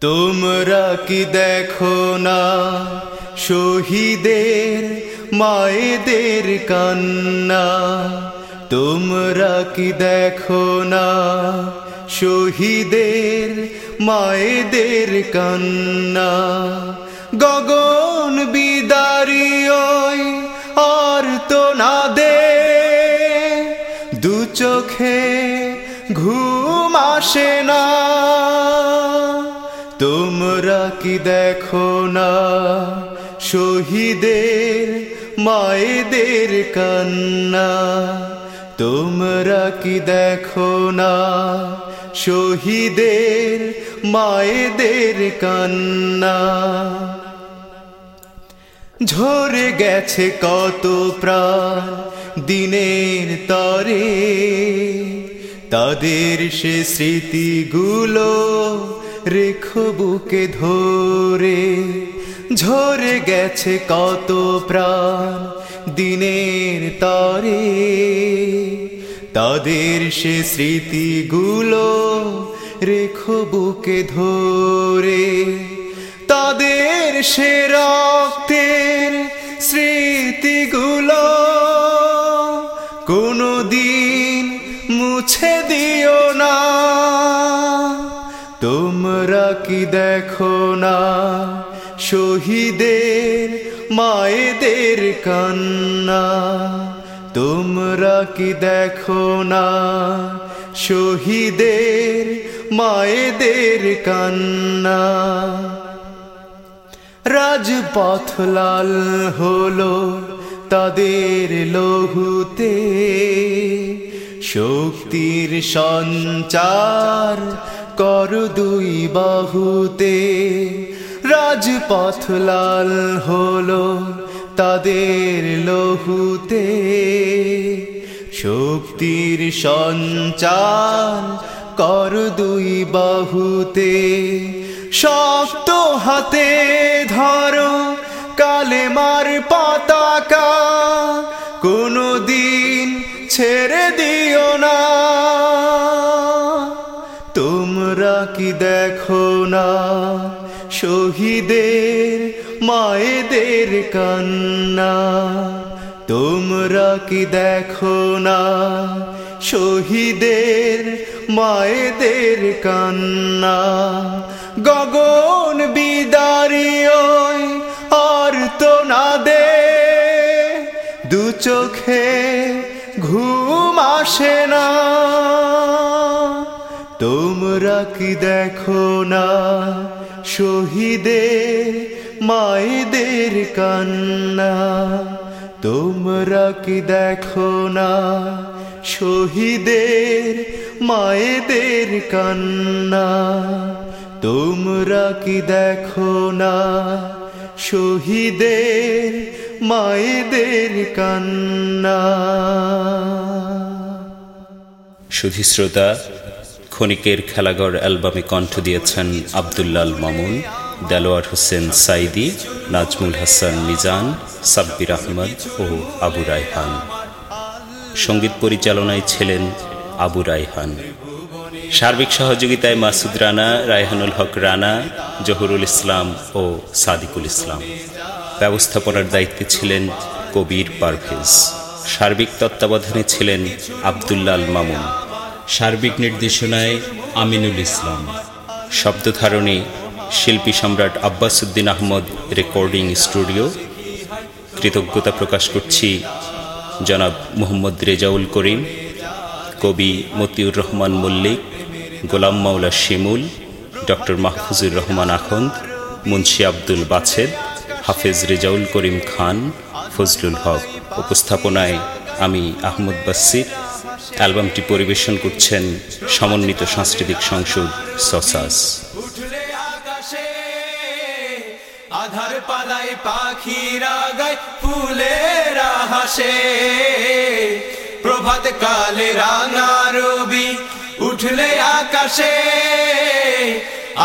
তোমরা কি দেখো না শহীদের, মায়েদের কান্না? তোমরা কি দেখো না শহীদের, মায়েদের কান্না? গগন বিদারি আর তো না দে। দু চোখে ঘুম আসে না। তোমরা কি দেখো না? শহীদের, মায়েদের কান্না। তোমরা কি দেখো না? শহীদের, মায়েদের কান্না। ঝরে গেছে কত প্রাণ দিনের তরে। তাদের সে স্মৃতিগুলো রেখো বুকে ধরে, ঝরে গেছে কত প্রাণ দিনের তরে। তাদের সে স্মৃতিগুলো রেখো বুকে ধরে, তাদের সে রক্তের স্মৃতিগুলো কোনো দিন মুছে দিও না। তোমরা কি দেখো না? শহীদের, মায়েদের কান্না। তোমরা কি দেখো না? শহীদের, মায়েদের কান্না। রাজপথ লাল হলো তাদের লহুতে শক্তির সঞ্চার কর দুই বাহুতে। রাজপথ লাল হলো তাদের লহুতে। শক্তির সঞ্চার কর দুই বাহুতে। শক্ত হাতে ধরো কালেমার পতাকা। কোনো দিন ছেড়ে দিও না। কি দেখো না? শহীদের, মায়েদের কান্না। তোমরা কি দেখো না? শহীদের, মায়েদের কান্না। গগন বিদারি ওই আর তো না দে। দু চোখে ঘুম আসে না। তোমরা কি দেখো না শহীদের মায়েদের কান্না। তোমরা কি দেখো না, শহীদের মায়েদের কান্না। তোমরা কি দেখো না, শহীদের মায়েদের কান্না। সুধী শ্রোতা ক্ষণিকের খেলাঘর অ্যালবামে কণ্ঠ দিয়েছেন আবদুল্লাল মামুন, দেলোয়ার হোসেন সাইদি, নাজমুল হাসান মিজান, সাব্বির আহমদ ও আবু রায়হান। সংগীত পরিচালনায় ছিলেন আবু রায়হান। সার্বিক সহযোগিতায় মাসুদ রানা, রায়হানুল হক রানা, জহুরুল ইসলাম ও সাদিকুল ইসলাম। ব্যবস্থাপনার দায়িত্বে ছিলেন কবির পারভেজ। সার্বিক তত্ত্বাবধানে ছিলেন আবদুল্লাল মামুন। সার্বিক নির্দেশনায় আমিনুল ইসলাম। শব্দধারণে শিল্পী সম্রাট আব্বাসুদ্দিন আহমদ রেকর্ডিং স্টুডিও। কৃতজ্ঞতা প্রকাশ করছি জনাব মোহাম্মদ রেজাউল করিম, কবি মতিউর রহমান মল্লিক, গোলাম মাওলা শিমুল, ডক্টর মাহফুজুর রহমান আখন্দ, মুন্সি আব্দুল বাছেদ, হাফেজ রেজাউল করিম খান, ফজলুল হক। উপস্থাপনায় আমি আহমদ বাসির। অ্যালবামটি পরিবেশন করছেন সমন্বিত সাংস্কৃতিক সংসদ সসাস। আধার পালাই পাখিরা গায় ফুলেরা হাসে প্রভাত কালে রাঙা রবি উঠলে আকাশে,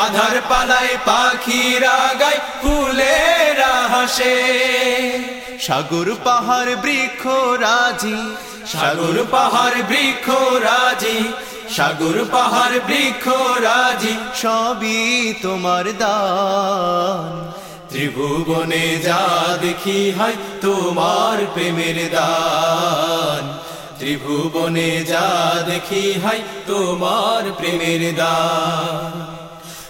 আধার পালাই পাখিরা গায় ফুলেরা হাসে সাগর পাহাড় বৃক্ষ রাজি সাগর পাহাড় বৃক্ষ রাজি, সাগর পাহাড় বৃক্ষ রাজি, সবই তোমার দান। ত্রিভুবনে যা দেখি হাই তোমার প্রেমের দান। ত্রিভুবনে যা দেখি হাই তোমার প্রেমের দান।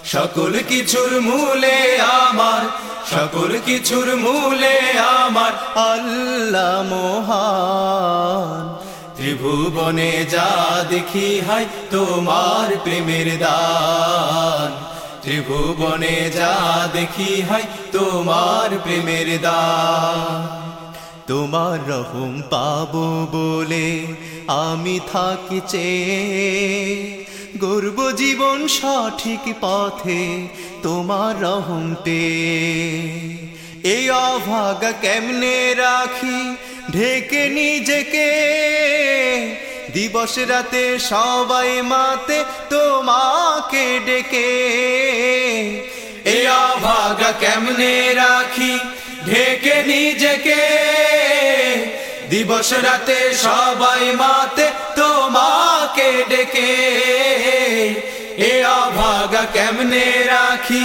সকল কিছুর মূলে আমার সকল কিছুর মূলে আমার আল্লাহ মহান। ত্রিভুবনে যা দেখি হাই তোমার প্রেমের দান। ত্রিভুবনে যা দেখি হাই তোমার প্রেমের দান। তোমার রহম পাবো বলে আমি থাকি চেয়ে। গর্ব জীবন সঠিক পথে তোমার রহম পেয়ে এই অভাগা কেমনে রাখি? ঢেকে নিজেকে। দিবস রাতে সবাই মাতে তোমাকে ডেকে। এ অভাগা কেমনে রাখি? ঢেকে নিজেকে। দিবস রাতে সবাই মাতে তোমাকে ডেকে। কেমনে রাখি?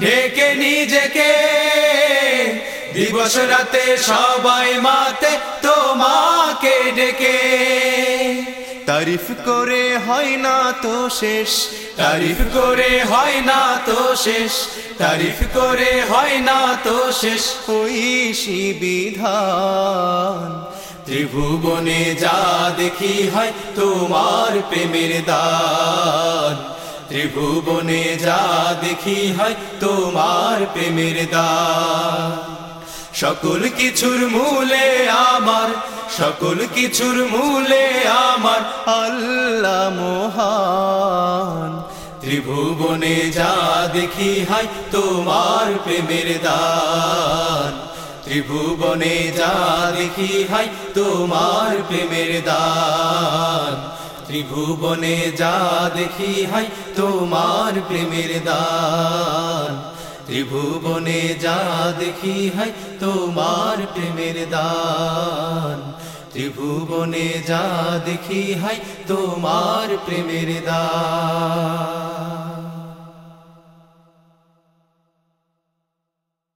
ঢেকে নিজেকে। দিবস রাতে সবাই মাতে, তোমাকে ডেকে। তারিফ করে হয় না তো শেষ। তারিফ করে হয় না তো শেষ। তারিফ করে হয় না তো শেষ। ওই বিধান, ত্রিভুবনে যা দেখি হয় তোমার প্রেমের দান। ত্রিভুবনে যা দেখি হয় তোমার প্রেমের দান সকল কিছুর মূলে আমার, সকল কিছুর মূলে আমার আল্লাহ মহান। ত্রিভুবনে যা দেখি হাই তোমার প্রেমের দান ত্রিভুবনে যা দেখি হাই তোমার প্রেমের দান ত্রিভুবনে যা দেখি হাই, তোমার প্রেমের দান ত্রিভুবনে যা দেখি হাই, তোমার প্রেমের দান ত্রিভুবনে যা দেখি হাই, তোমার প্রেমের দান